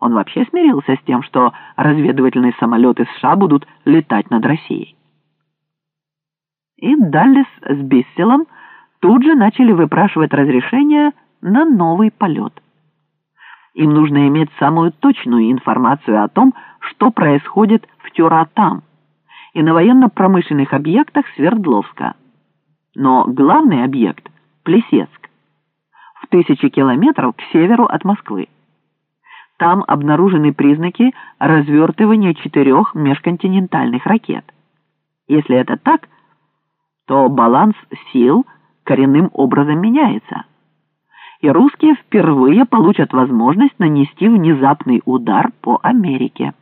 Он вообще смирился с тем, что разведывательные самолеты США будут летать над Россией. И Даллес с Бисселом тут же начали выпрашивать разрешение на новый полет. Им нужно иметь самую точную информацию о том, что происходит в Тюратам и на военно-промышленных объектах Свердловска. Но главный объект – Плесецк, в тысячи километров к северу от Москвы. Там обнаружены признаки развертывания четырех межконтинентальных ракет. Если это так, то баланс сил коренным образом меняется. И русские впервые получат возможность нанести внезапный удар по Америке.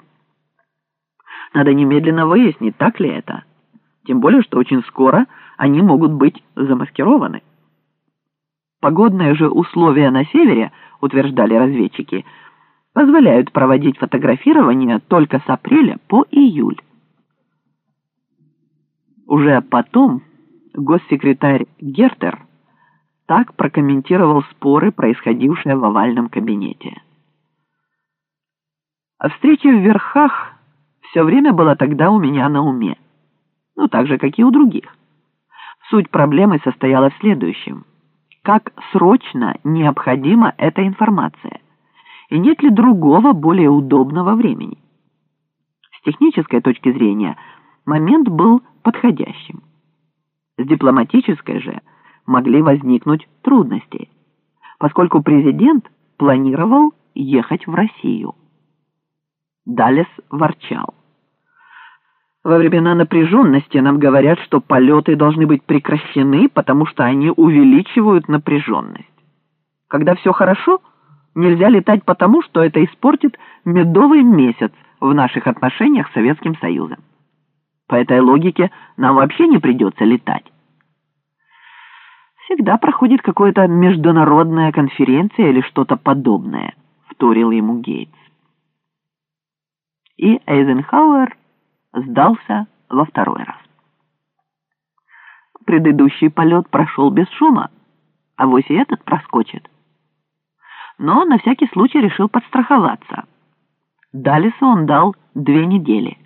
Надо немедленно выяснить, так ли это. Тем более, что очень скоро они могут быть замаскированы. Погодные же условия на севере, утверждали разведчики, позволяют проводить фотографирование только с апреля по июль. Уже потом госсекретарь Гертер так прокомментировал споры, происходившие в овальном кабинете. А встреча в верхах все время была тогда у меня на уме. Ну, так же, как и у других. Суть проблемы состояла в следующем. Как срочно необходима эта информация? И нет ли другого, более удобного времени? С технической точки зрения момент был подходящим. С дипломатической же могли возникнуть трудности, поскольку президент планировал ехать в Россию. Далес ворчал. Во времена напряженности нам говорят, что полеты должны быть прекращены, потому что они увеличивают напряженность. Когда все хорошо, нельзя летать потому, что это испортит медовый месяц в наших отношениях с Советским Союзом. По этой логике нам вообще не придется летать. Всегда проходит какая-то международная конференция или что-то подобное, вторил ему Гейтс. И Эйзенхауэр сдался во второй раз. Предыдущий полет прошел без шума, а вось и этот проскочит. Но на всякий случай решил подстраховаться. Далису он дал две недели.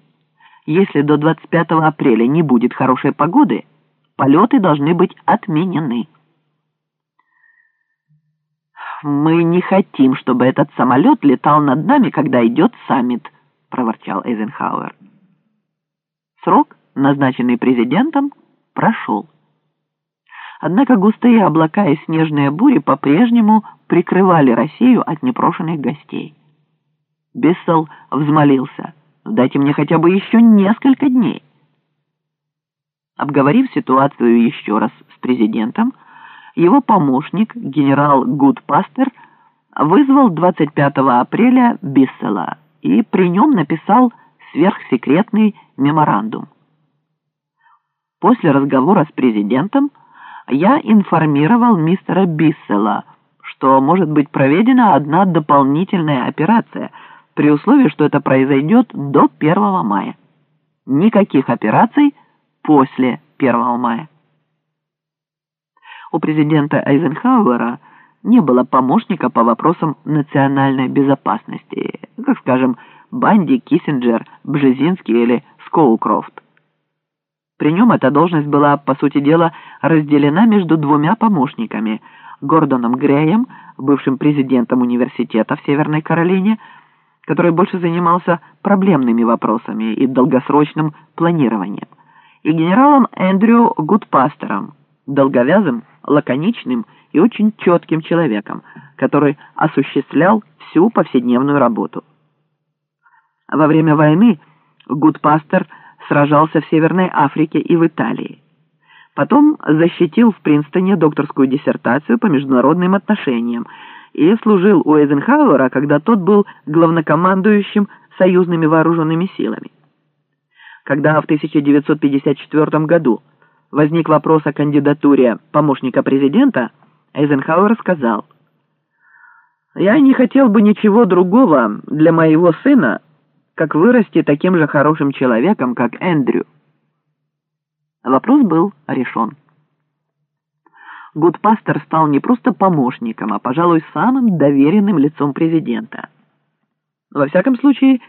Если до 25 апреля не будет хорошей погоды, полеты должны быть отменены. «Мы не хотим, чтобы этот самолет летал над нами, когда идет саммит», — проворчал Эйзенхауэр. Срок, назначенный президентом, прошел. Однако густые облака и снежные бури по-прежнему прикрывали Россию от непрошенных гостей. Бессел взмолился. «Дайте мне хотя бы еще несколько дней». Обговорив ситуацию еще раз с президентом, его помощник, генерал Гудпастер, вызвал 25 апреля Биссела и при нем написал сверхсекретный меморандум. После разговора с президентом я информировал мистера Биссела, что может быть проведена одна дополнительная операция, при условии, что это произойдет до 1 мая. Никаких операций после 1 мая. У президента Айзенхауэра не было помощника по вопросам национальной безопасности, как, скажем, Банди, Киссинджер, Бжезинский или Скоукрофт. При нем эта должность была, по сути дела, разделена между двумя помощниками – Гордоном Греем, бывшим президентом университета в Северной Каролине, который больше занимался проблемными вопросами и долгосрочным планированием, и генералом Эндрю Гудпастером, долговязым, лаконичным и очень четким человеком, который осуществлял всю повседневную работу. Во время войны Гудпастер сражался в Северной Африке и в Италии. Потом защитил в Принстоне докторскую диссертацию по международным отношениям и служил у Эйзенхауэра, когда тот был главнокомандующим союзными вооруженными силами. Когда в 1954 году возник вопрос о кандидатуре помощника президента, Эйзенхауэр сказал, «Я не хотел бы ничего другого для моего сына, как вырасти таким же хорошим человеком, как Эндрю. Вопрос был решен. Гудпастер стал не просто помощником, а, пожалуй, самым доверенным лицом президента. Во всяком случае,